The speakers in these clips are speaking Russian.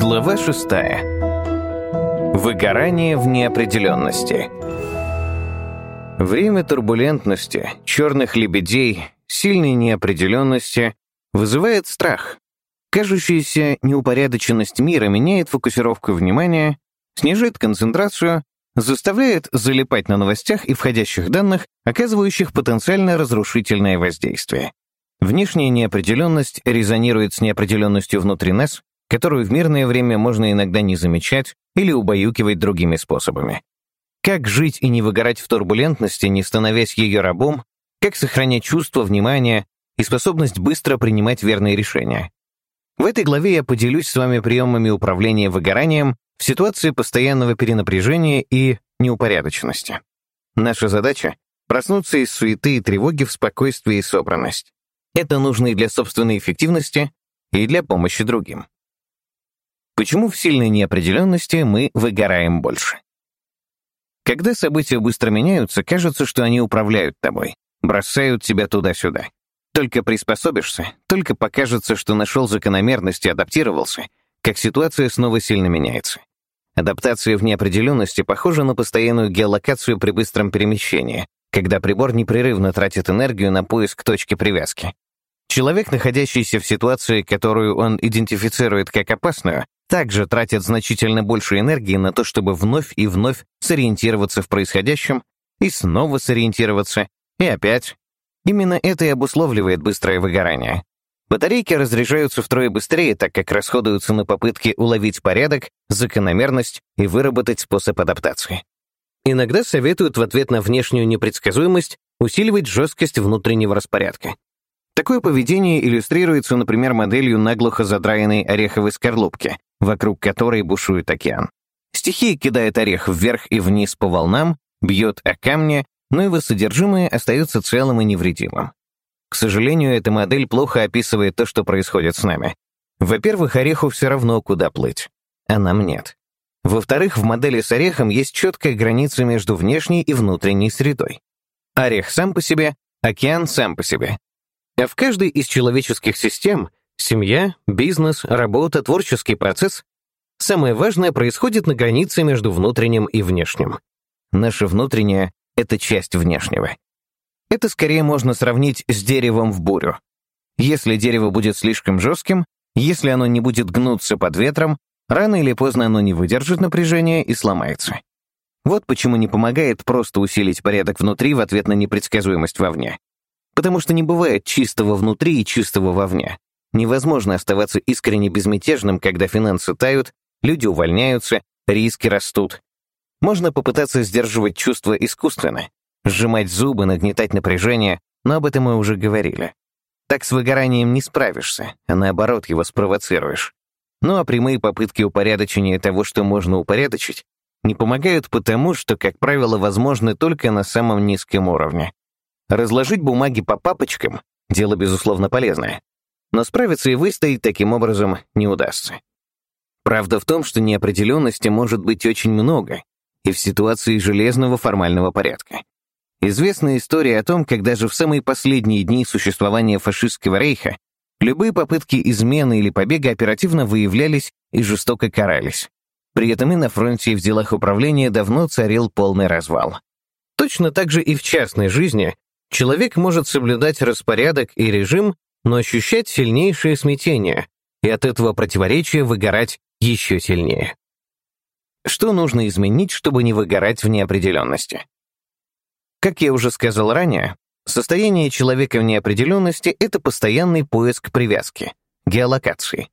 Глава 6. Выгорание в неопределенности. Время турбулентности, черных лебедей, сильной неопределенности вызывает страх. Кажущаяся неупорядоченность мира меняет фокусировку внимания, снижает концентрацию, заставляет залипать на новостях и входящих данных, оказывающих потенциально разрушительное воздействие. Внешняя неопределенность резонирует с неопределенностью внутри нас, которую в мирное время можно иногда не замечать или убаюкивать другими способами. Как жить и не выгорать в турбулентности, не становясь ее рабом, как сохранять чувство, внимание и способность быстро принимать верные решения. В этой главе я поделюсь с вами приемами управления выгоранием в ситуации постоянного перенапряжения и неупорядоченности. Наша задача — проснуться из суеты и тревоги в спокойствие и собранность. Это нужно и для собственной эффективности, и для помощи другим. Почему в сильной неопределенности мы выгораем больше? Когда события быстро меняются, кажется, что они управляют тобой, бросают тебя туда-сюда. Только приспособишься, только покажется, что нашел закономерность и адаптировался, как ситуация снова сильно меняется. Адаптация в неопределенности похожа на постоянную геолокацию при быстром перемещении, когда прибор непрерывно тратит энергию на поиск точки привязки. Человек, находящийся в ситуации, которую он идентифицирует как опасную, также тратит значительно больше энергии на то, чтобы вновь и вновь сориентироваться в происходящем, и снова сориентироваться, и опять. Именно это и обусловливает быстрое выгорание. Батарейки разряжаются втрое быстрее, так как расходуются на попытки уловить порядок, закономерность и выработать способ адаптации. Иногда советуют в ответ на внешнюю непредсказуемость усиливать жесткость внутреннего распорядка. Такое поведение иллюстрируется, например, моделью наглухо задраенной ореховой скорлупки, вокруг которой бушует океан. Стихия кидает орех вверх и вниз по волнам, бьет о камни, но его содержимое остается целым и невредимым. К сожалению, эта модель плохо описывает то, что происходит с нами. Во-первых, ореху все равно, куда плыть, а нам нет. Во-вторых, в модели с орехом есть четкая граница между внешней и внутренней средой. Орех сам по себе, океан сам по себе. А в каждой из человеческих систем Семья, бизнес, работа, творческий процесс — самое важное происходит на границе между внутренним и внешним. Наше внутреннее — это часть внешнего. Это скорее можно сравнить с деревом в бурю. Если дерево будет слишком жестким, если оно не будет гнуться под ветром, рано или поздно оно не выдержит напряжения и сломается. Вот почему не помогает просто усилить порядок внутри в ответ на непредсказуемость вовне. Потому что не бывает чистого внутри и чистого вовне. Невозможно оставаться искренне безмятежным, когда финансы тают, люди увольняются, риски растут. Можно попытаться сдерживать чувства искусственно, сжимать зубы, нагнетать напряжение, но об этом мы уже говорили. Так с выгоранием не справишься, а наоборот его спровоцируешь. Ну а прямые попытки упорядочения того, что можно упорядочить, не помогают потому, что, как правило, возможны только на самом низком уровне. Разложить бумаги по папочкам — дело, безусловно, полезное но справиться и выстоять таким образом не удастся. Правда в том, что неопределенности может быть очень много, и в ситуации железного формального порядка. Известна история о том, как даже в самые последние дни существования фашистского рейха любые попытки измены или побега оперативно выявлялись и жестоко карались. При этом и на фронте, и в делах управления давно царил полный развал. Точно так же и в частной жизни человек может соблюдать распорядок и режим, но ощущать сильнейшее смятение и от этого противоречия выгорать еще сильнее. Что нужно изменить, чтобы не выгорать в неопределенности? Как я уже сказал ранее, состояние человека в неопределенности — это постоянный поиск привязки, геолокации.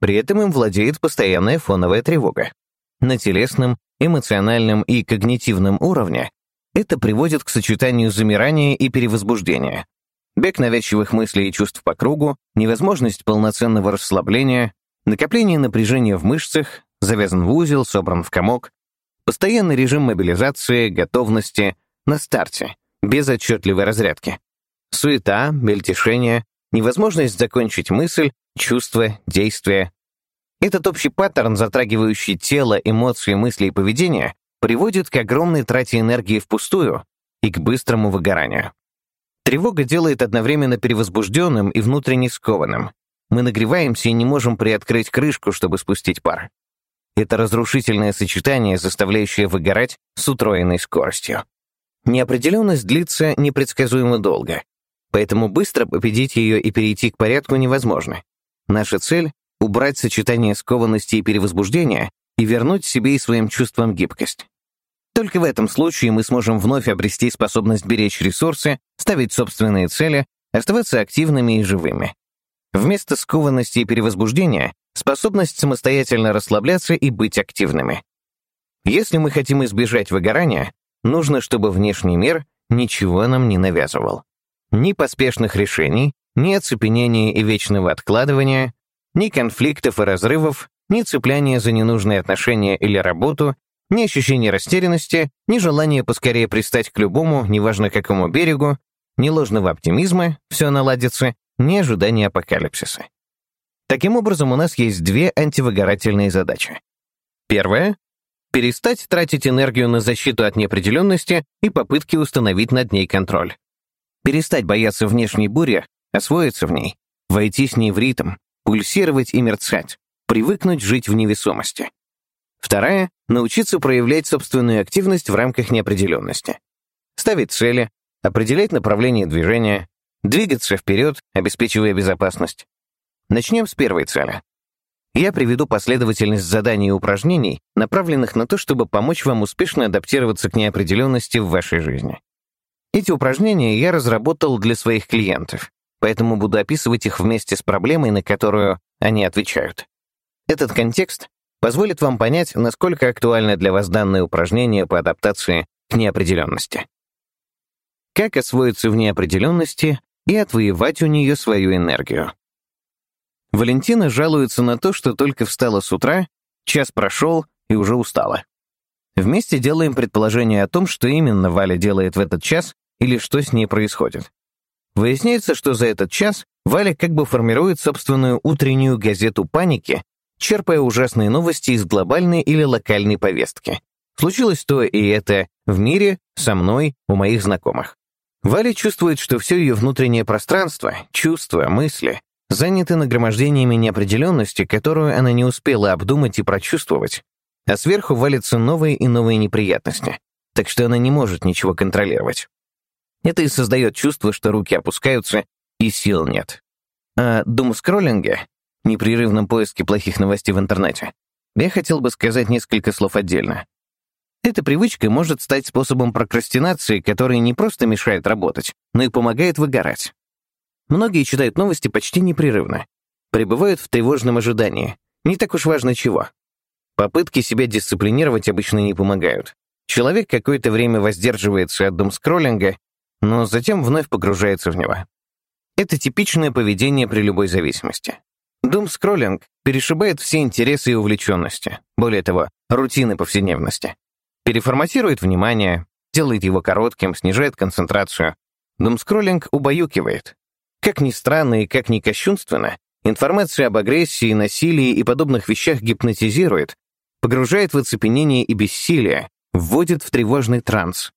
При этом им владеет постоянная фоновая тревога. На телесном, эмоциональном и когнитивном уровне это приводит к сочетанию замирания и перевозбуждения, Бег навязчивых мыслей и чувств по кругу, невозможность полноценного расслабления, накопление напряжения в мышцах, завязан в узел, собран в комок, постоянный режим мобилизации, готовности, на старте, без отчетливой разрядки. Суета, мельтешение, невозможность закончить мысль, чувство, действие. Этот общий паттерн, затрагивающий тело, эмоции, мысли и поведение, приводит к огромной трате энергии впустую и к быстрому выгоранию. Тревога делает одновременно перевозбужденным и внутренне скованным. мы нагреваемся и не можем приоткрыть крышку, чтобы спустить пар. Это разрушительное сочетание, заставляющее выгорать с утроенной скоростью. Неопределенность длится непредсказуемо долго, поэтому быстро победить ее и перейти к порядку невозможно. Наша цель — убрать сочетание скованности и перевозбуждения и вернуть себе и своим чувствам гибкость. Только в этом случае мы сможем вновь обрести способность беречь ресурсы, ставить собственные цели, оставаться активными и живыми. Вместо скованности и перевозбуждения — способность самостоятельно расслабляться и быть активными. Если мы хотим избежать выгорания, нужно, чтобы внешний мир ничего нам не навязывал. Ни поспешных решений, ни оцепенения и вечного откладывания, ни конфликтов и разрывов, ни цепляния за ненужные отношения или работу, ни ощущения растерянности, ни желания поскорее пристать к любому, неважно какому берегу, ни ложного оптимизма, все наладится, ни ожидания апокалипсиса. Таким образом, у нас есть две антивыгорательные задачи. Первая — перестать тратить энергию на защиту от неопределенности и попытки установить над ней контроль. Перестать бояться внешней бури, освоиться в ней, войти с ней в ритм, пульсировать и мерцать, привыкнуть жить в невесомости. Вторая — научиться проявлять собственную активность в рамках неопределенности. Ставить цели, определять направление движения, двигаться вперед, обеспечивая безопасность. Начнем с первой цели. Я приведу последовательность заданий и упражнений, направленных на то, чтобы помочь вам успешно адаптироваться к неопределенности в вашей жизни. Эти упражнения я разработал для своих клиентов, поэтому буду описывать их вместе с проблемой, на которую они отвечают. Этот контекст позволит вам понять, насколько актуально для вас данное упражнение по адаптации к неопределенности. Как освоиться в неопределенности и отвоевать у нее свою энергию. Валентина жалуется на то, что только встала с утра, час прошел и уже устала. Вместе делаем предположение о том, что именно Валя делает в этот час или что с ней происходит. Выясняется, что за этот час Валя как бы формирует собственную утреннюю газету паники черпая ужасные новости из глобальной или локальной повестки. Случилось то и это в мире, со мной, у моих знакомых. Валя чувствует, что все ее внутреннее пространство, чувства, мысли заняты нагромождениями неопределенности, которую она не успела обдумать и прочувствовать, а сверху валятся новые и новые неприятности, так что она не может ничего контролировать. Это и создает чувство, что руки опускаются и сил нет. О думскроллинге непрерывном поиске плохих новостей в интернете, я хотел бы сказать несколько слов отдельно. Эта привычка может стать способом прокрастинации, который не просто мешает работать, но и помогает выгорать. Многие читают новости почти непрерывно, пребывают в тревожном ожидании, не так уж важно чего. Попытки себя дисциплинировать обычно не помогают. Человек какое-то время воздерживается от думскроллинга, но затем вновь погружается в него. Это типичное поведение при любой зависимости. Дум-скроллинг перешибает все интересы и увлеченности, более того, рутины повседневности. Переформатирует внимание, делает его коротким, снижает концентрацию. Дум-скроллинг убаюкивает. Как ни странно и как ни кощунственно, информация об агрессии, насилии и подобных вещах гипнотизирует, погружает в оцепенение и бессилие, вводит в тревожный транс.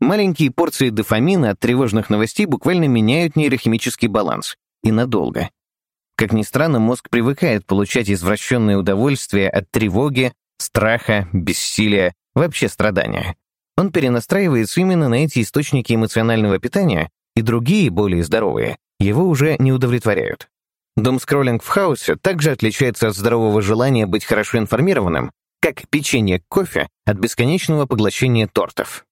Маленькие порции дофамина от тревожных новостей буквально меняют нейрохимический баланс. И надолго. Как ни странно, мозг привыкает получать извращенное удовольствие от тревоги, страха, бессилия, вообще страдания. Он перенастраивается именно на эти источники эмоционального питания, и другие, более здоровые, его уже не удовлетворяют. Дом-скроллинг в хаосе также отличается от здорового желания быть хорошо информированным, как печенье кофе от бесконечного поглощения тортов.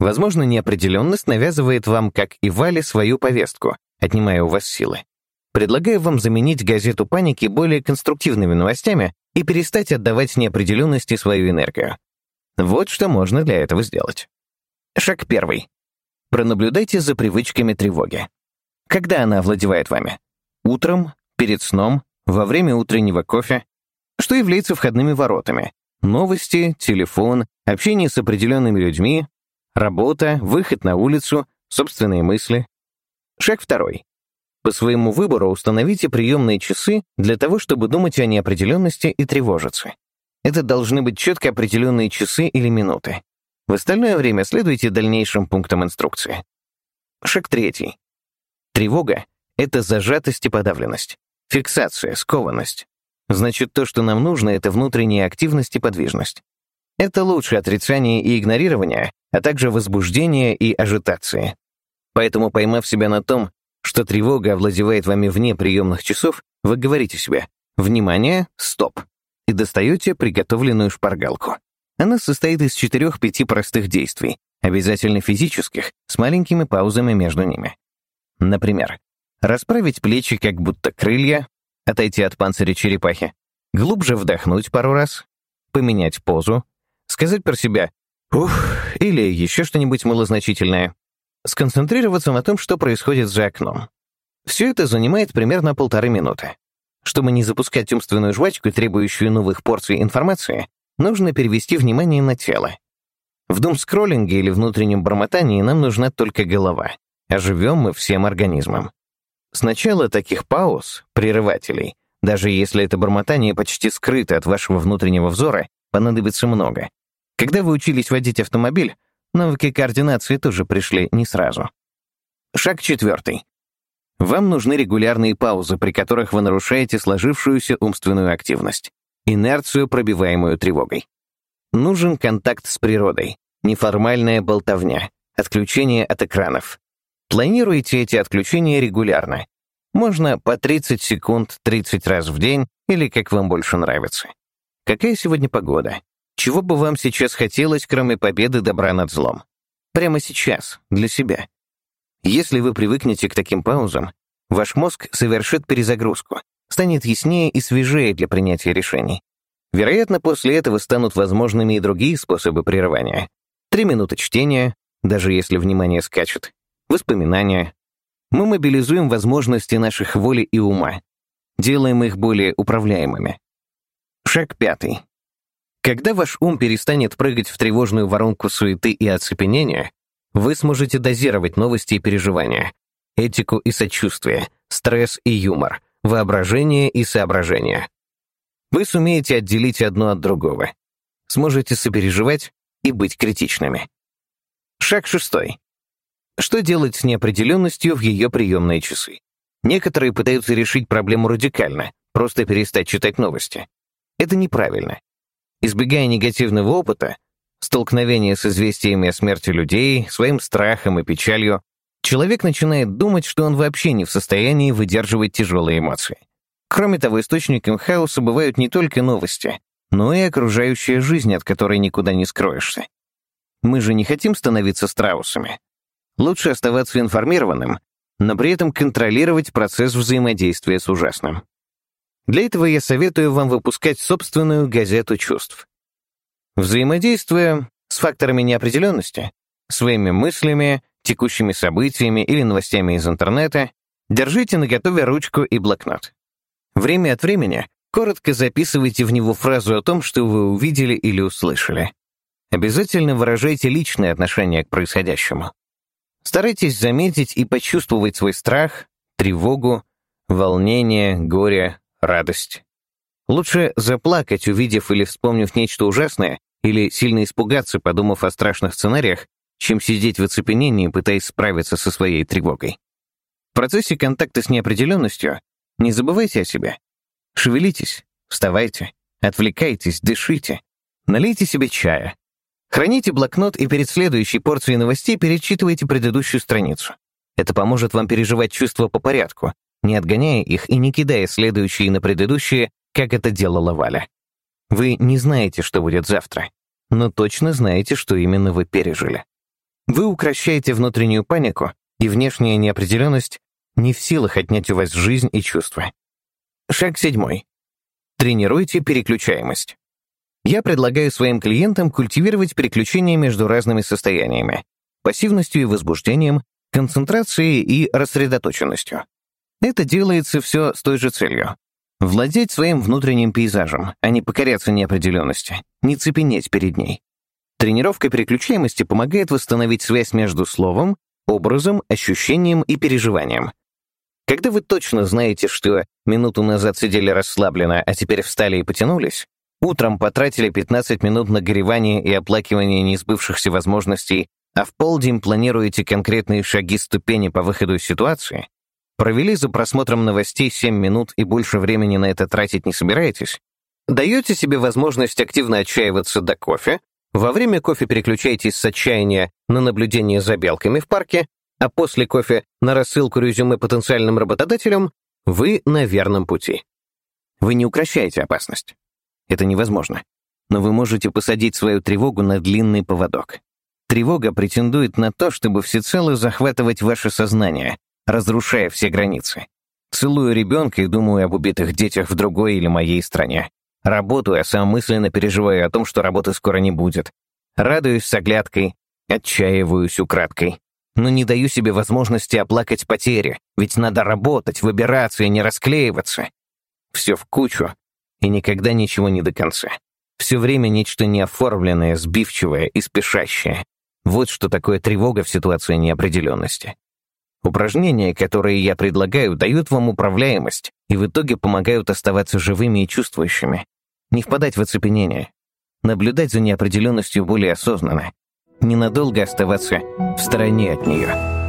Возможно, неопределенность навязывает вам, как и Вале, свою повестку, отнимая у вас силы. Предлагаю вам заменить газету паники более конструктивными новостями и перестать отдавать неопределенности свою энергию. Вот что можно для этого сделать. Шаг первый. Пронаблюдайте за привычками тревоги. Когда она овладевает вами? Утром, перед сном, во время утреннего кофе? Что является входными воротами? Новости, телефон, общение с определенными людьми, работа, выход на улицу, собственные мысли. Шаг второй. По своему выбору установите приемные часы для того, чтобы думать о неопределенности и тревожиться. Это должны быть четко определенные часы или минуты. В остальное время следуйте дальнейшим пунктам инструкции. Шаг третий. Тревога — это зажатость и подавленность. Фиксация, скованность. Значит, то, что нам нужно, это внутренняя активность и подвижность. Это лучше отрицания и игнорирования, а также возбуждения и ажитации. Поэтому, поймав себя на том, что тревога овладевает вами вне приемных часов, вы говорите себе «Внимание! Стоп!» и достаете приготовленную шпаргалку. Она состоит из четырех-пяти простых действий, обязательно физических, с маленькими паузами между ними. Например, расправить плечи, как будто крылья, отойти от панциря черепахи, глубже вдохнуть пару раз, поменять позу, сказать про себя «ух» или еще что-нибудь малозначительное, сконцентрироваться на том, что происходит за окном. Все это занимает примерно полторы минуты. Чтобы не запускать умственную жвачку, требующую новых порций информации, нужно перевести внимание на тело. В дум-скроллинге или внутреннем бормотании нам нужна только голова, а живем мы всем организмом. Сначала таких пауз, прерывателей, даже если это бормотание почти скрыто от вашего внутреннего взора, понадобится много. Когда вы учились водить автомобиль, навыки координации тоже пришли не сразу. Шаг четвертый. Вам нужны регулярные паузы, при которых вы нарушаете сложившуюся умственную активность, инерцию, пробиваемую тревогой. Нужен контакт с природой, неформальная болтовня, отключение от экранов. Планируйте эти отключения регулярно. Можно по 30 секунд 30 раз в день или как вам больше нравится. Какая сегодня погода? Чего бы вам сейчас хотелось, кроме победы добра над злом? Прямо сейчас, для себя. Если вы привыкнете к таким паузам, ваш мозг совершит перезагрузку, станет яснее и свежее для принятия решений. Вероятно, после этого станут возможными и другие способы прерывания. Три минуты чтения, даже если внимание скачет, воспоминания. Мы мобилизуем возможности наших воли и ума, делаем их более управляемыми. Шаг пятый. Когда ваш ум перестанет прыгать в тревожную воронку суеты и оцепенения, вы сможете дозировать новости и переживания, этику и сочувствие, стресс и юмор, воображение и соображение. Вы сумеете отделить одно от другого. Сможете сопереживать и быть критичными. Шаг шестой. Что делать с неопределенностью в ее приемные часы? Некоторые пытаются решить проблему радикально, просто перестать читать новости. Это неправильно. Избегая негативного опыта, столкновения с известиями о смерти людей, своим страхом и печалью, человек начинает думать, что он вообще не в состоянии выдерживать тяжелые эмоции. Кроме того, источником хаоса бывают не только новости, но и окружающая жизнь, от которой никуда не скроешься. Мы же не хотим становиться страусами. Лучше оставаться информированным, но при этом контролировать процесс взаимодействия с ужасным. Для этого я советую вам выпускать собственную газету чувств. Взаимодействуя с факторами неопределенности, своими мыслями, текущими событиями или новостями из интернета, держите наготове ручку и блокнот. Время от времени коротко записывайте в него фразу о том, что вы увидели или услышали. Обязательно выражайте личное отношение к происходящему. Старайтесь заметить и почувствовать свой страх, тревогу, волнение, горе, радость. Лучше заплакать, увидев или вспомнив нечто ужасное, или сильно испугаться, подумав о страшных сценариях, чем сидеть в оцепенении, пытаясь справиться со своей тревогой. В процессе контакта с неопределенностью не забывайте о себе. Шевелитесь, вставайте, отвлекайтесь, дышите, налейте себе чая. Храните блокнот и перед следующей порцией новостей перечитывайте предыдущую страницу. Это поможет вам переживать чувства по порядку, не отгоняя их и не кидая следующие на предыдущие, как это делала Валя. Вы не знаете, что будет завтра, но точно знаете, что именно вы пережили. Вы укращаете внутреннюю панику, и внешняя неопределенность не в силах отнять у вас жизнь и чувства. Шаг седьмой. Тренируйте переключаемость. Я предлагаю своим клиентам культивировать переключение между разными состояниями — пассивностью и возбуждением, концентрацией и рассредоточенностью. Это делается все с той же целью. Владеть своим внутренним пейзажем, а не покоряться неопределенности, не цепенеть перед ней. Тренировка переключаемости помогает восстановить связь между словом, образом, ощущением и переживанием. Когда вы точно знаете, что минуту назад сидели расслабленно, а теперь встали и потянулись, утром потратили 15 минут на горевание и оплакивание неизбывшихся возможностей, а в полдень планируете конкретные шаги ступени по выходу из ситуации, Провели за просмотром новостей 7 минут и больше времени на это тратить не собираетесь? Даете себе возможность активно отчаиваться до кофе, во время кофе переключайтесь с отчаяния на наблюдение за белками в парке, а после кофе на рассылку резюме потенциальным работодателям, вы на верном пути. Вы не укращаете опасность. Это невозможно. Но вы можете посадить свою тревогу на длинный поводок. Тревога претендует на то, чтобы всецело захватывать ваше сознание, разрушая все границы. Целую ребенка и думаю об убитых детях в другой или моей стране. Работаю, а сам мысленно переживаю о том, что работы скоро не будет. Радуюсь с оглядкой, отчаиваюсь украдкой. Но не даю себе возможности оплакать потери, ведь надо работать, выбираться и не расклеиваться. Все в кучу, и никогда ничего не до конца. Все время нечто неоформленное, сбивчивое и спешащее. Вот что такое тревога в ситуации неопределенности. Упражнения, которые я предлагаю, дают вам управляемость и в итоге помогают оставаться живыми и чувствующими. Не впадать в оцепенение. Наблюдать за неопределенностью более осознанно. Ненадолго оставаться в стороне от нее.